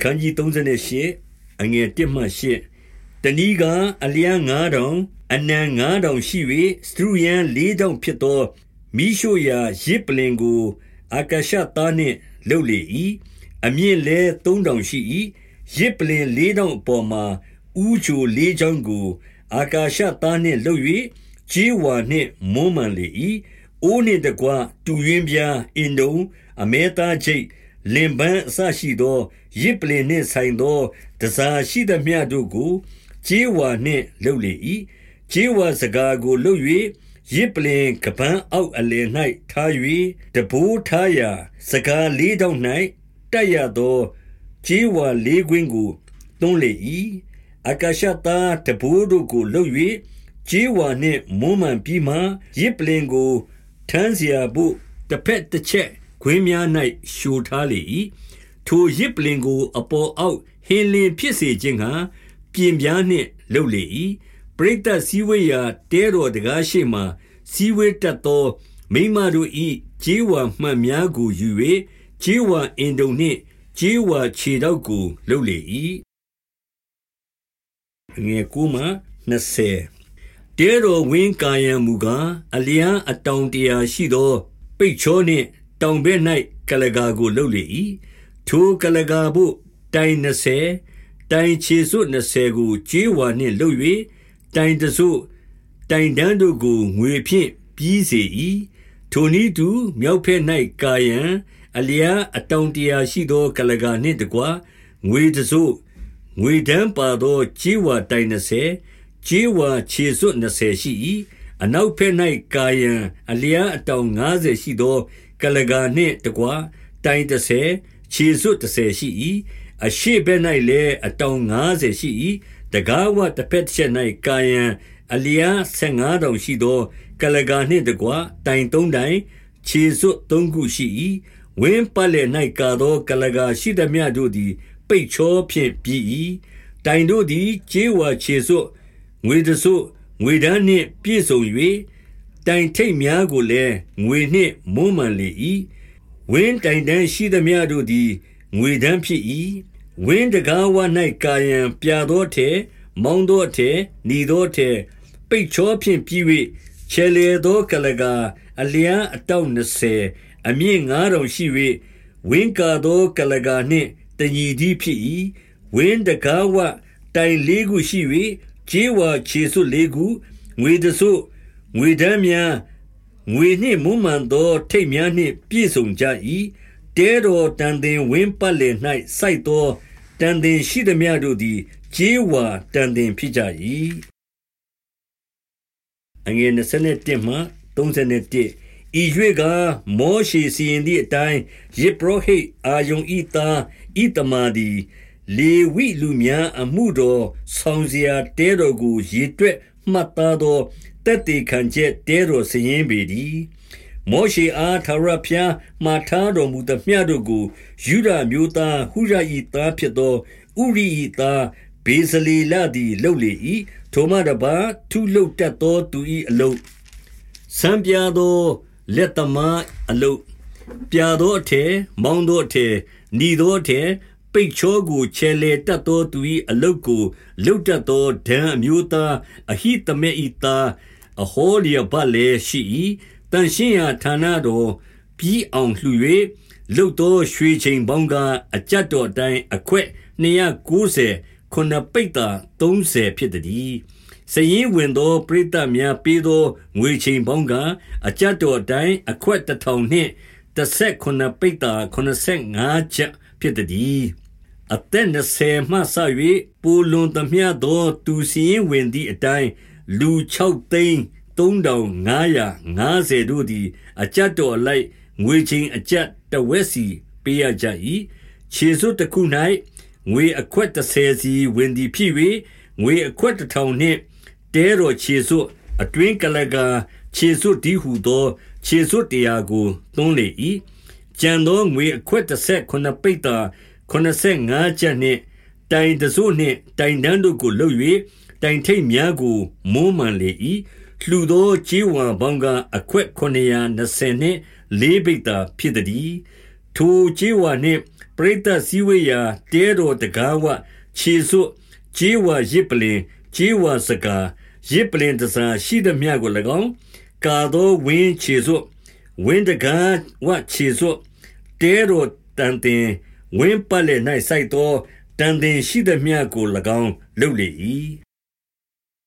ခန်းကြီး38အငယ်1မှ8တဏီကအလျံ9000အနံ9000ရှိ၍စတုရန်4000ဖြစ်သောမိရှုရာရစ်ပလင်ကိုအာကာရှသားနှင့်လှုပ်လေ၏အမြင့်လဲ3000ရှိ၏ရစ်ပလင်4000အပေါ်မှာဥချိုလေးချောင်းကိုအာကာရှသားနှင့်လှုပ်၍ခြေဝါနှင့်မွမ်းမံလေ၏အိုးနှင့်တကွတူရင်းပြားအင်တုံအမဲသားချိတ် လင်ပန်းအစရှိသောရစ်ပလင်နှင့်ဆိုင်သောတစားရှိသမျှတို့ကိုခြေဝါနှင့်လှုပ်လေ၏ခြေဝါစကားကိုလှုပ်၍ရစ်ပလင်ကပန်းအောက်အလယ်၌ထား၍တဘိုးထားရာစကားလေးတောက်၌တက်ရသောခြေဝါလေးကွင်းကိုသွန်းလေ၏အကာရှတာတဘိုးတို့ကိုလှုပ်၍ခြေဝါနှင့်မွမ်းမံပြီးမှရစ်ပလင်ကိုထမ်းเสียဖို့တစ်ဖက်တစ်ချက် ခွင်းများ၌ရှိုထားလေ၏ထိုရစ်ပလင်ကို အပေါ်အောက်ဟင်းလင်းဖြစ်စေခြင်းဟာပြင်ပြားနှင့်လှုပ်လေ၏ပရိသတ်စည်းဝေးရာတဲတော်တကားရှိမှစည်းဝေးတတ်သောမိမတို့၏ခြေဝါမှန်များကိုယူ၍ခြေဝါအင်တုံနှင့်ခြေဝါခြေတော့ကိုလှုပ်လေ၏ငယ်ကူမ20တဲတော်ဝင်းကာယံမူကားအလျံအတောင်တရာရှိသော ပိတ်ချောနှင့် တောင်ဘက်၌ကလကာကိုလှုပ်လေ၏ထိုကလကာဘို့တိုင်20တိုင်ခြေစွ20ကိုခြေဝါနှင့်လှုပ်၍တိုင်တစို့တိုင်တန်းတို့ကိုငွေဖြင့်ပြီးစေ၏ထိုနည်းတူမြောက်ဖက်၌ကာယံအလျာအတောင်တရာရှိသော ကလကာနှင့်တကွငွေတစို့ငွေဒန်းပါသောခြေဝါတိုင်20ခြေဝါခြေစွ20ရှိ၏အနောက်ဖက်၌ကာယံအလျာအတောင်90ရှိသော ကလကာနှင့်တကွတိုင်30ခြေစွ30ရှိ၏အရှိဘက်၌လည်းအတောင်90ရှိ၏တကားဝတစ်ဖက်တစ်ချက်၌ကာယံအလျာ15တောင်ရှိသော ကလကာနှင့်တကွတိုင်3တိုင်ခြေစွ3ခုရှိ၏ဝင်းပတ်လည်၌ကာသော ကလကာရှိသမျှတို့သည် ပိတ်ချောဖြင့်ပြီး၏တိုင်တို့သည်ခြေဝါခြေစွငွေတစို့ငွေဒန်းနှင့်ပြည့်စုံ၍ တိုင်ထိတ်များကိုလည်းငွေနှင့်မွမ်းမံလေ၏ဝင်းတိုင်တန်းရှိသမျှတို့သည်ငွေဒန်းဖြစ်၏ဝင်းတကားဝ၌ကာယံပြသောထဲမောင်းသောထဲหนีသောထဲပိတ်ချောဖြင့်ပြီး၍ချဲလေသောကလကအလျံအတောက်20အမြင့်9000ရှိ၍ဝင်းကာသောကလကနှင့်တညီသည်ဖြစ်၏ဝင်းတကားဝတိုင်လေးခုရှိ၍ခြေဝါခြေစွလေးခုငွေတဆု ငွေဒမ်းများငွေနှင့်မွမ်းမံသောထိတ်များနှင့်ပြည့်စုံကြ၏တဲတော်တန်တင်ဝင်းပတ်လည်၌စိုက်သောတန်တင်ရှိသည်များတို့သည်ခြေဝါတန်တင်ဖြစ်ကြ၏အငယ်27မှ31ဤရွေကမောရှေစီရင်သည့်အတိုင်းယေဘရဟိအာယုံဤသားဤတမာသည်လေဝိလူများအမှုတော်ဆောင်စရာတဲတော်ကိုရေတွက် မှတ်သားသောတက်တေခံချက်တဲတော်စရင်ပေသည်မောရှေအားထာဝရဘုရားမှာထားတော်မူသမျှတို့ကိုယူဒမျိုးသားဟုရ၏သားဖြစ်သောဥရိ၏သားဘေဇလေလသည်လှုပ်လေ၏ထိုမှတပါထုလှုပ်တတ်သောသူ၏အလုတ်စံပြသောလက်သမားအလုတ်ပြသောအထည်မောင်းသောအထည်หนีသောအထည် ပိတ်ချောကိုချဲလေတတ်သောသူ၏အလုတ်ကိုလှုပ်တတ်သောဒံအမျိုးသားအဟိတမေဤသားအဟောလျဘလည်းရှိ၏တန်ရှင်းရာဌာနတော်ပြီးအောင်လှူ၍လှုပ်သောရွှေချိန်ပေါင်းကအကြတ်တော်တိုင်းအခွက်290ခုနှစ်ပိတ်တာ30ဖြစ်သည်စရင်ဝင်သောပရိသတ်များပေးသောငွေချိန်ပေါင်းကအကြတ်တော်တိုင်းအခွက်တစ်ထောင်နှင့်တစ်ဆက်ခုနှစ်ပိတ်တာ85ချက်ဖြစ်သည် အသက်20မှစ၍ပူလွန်သမျှသော သူစည်းဝင်သည့်အတိုင်းလူ6သိန်း3550တို့သည် အကြတ်တော်အလိုက်ငွေချင်းအကြတ်တဝက်စီပေးရကြ၏ခြေစွပ်တစ်ခု၌ငွေအခွက်30စီဝင်သည်ဖြစ်၍ငွေအခွက်တစ်ထောင်နှင့်တဲတော်ခြေစွပ်အတွင်းကလကခြေစွပ်ဒီဟုသော ခြေစွပ်တရားကိုသွန်းလေ၏ကြံသောငွေအခွက်39ပိတ် တာ85ကျပ်နှင့် တိုင်တစို့နှင့် တိုင်တန်းတို့ကိုလှုပ်၍တိုင်ထိတ်များကို မွမ်းမံလေ၏လှူသောခြေဝံပေါင်းကအခွက်920နှင့် လေးပိတ်တာဖြစ်သည်ထိုခြေဝါနှင့် ပရိသတ်စည်းဝေးရာ တဲတော်တကားဝခြေစွတ်ဂျေဝါရစ်ပလင်ဂျေဝါစကာရစ်ပလင်တစားရှိသည်မြကို၎င်း ကာသောဝင်းခြေစွတ်ဝင်းတကားဝခြေစွတ်တဲတော်တန်တင် ဝင်းပတ်လည်း၌စိုက်သောတန်တင်ရှိသည်မြကို၎င်း လုပ်လေ၏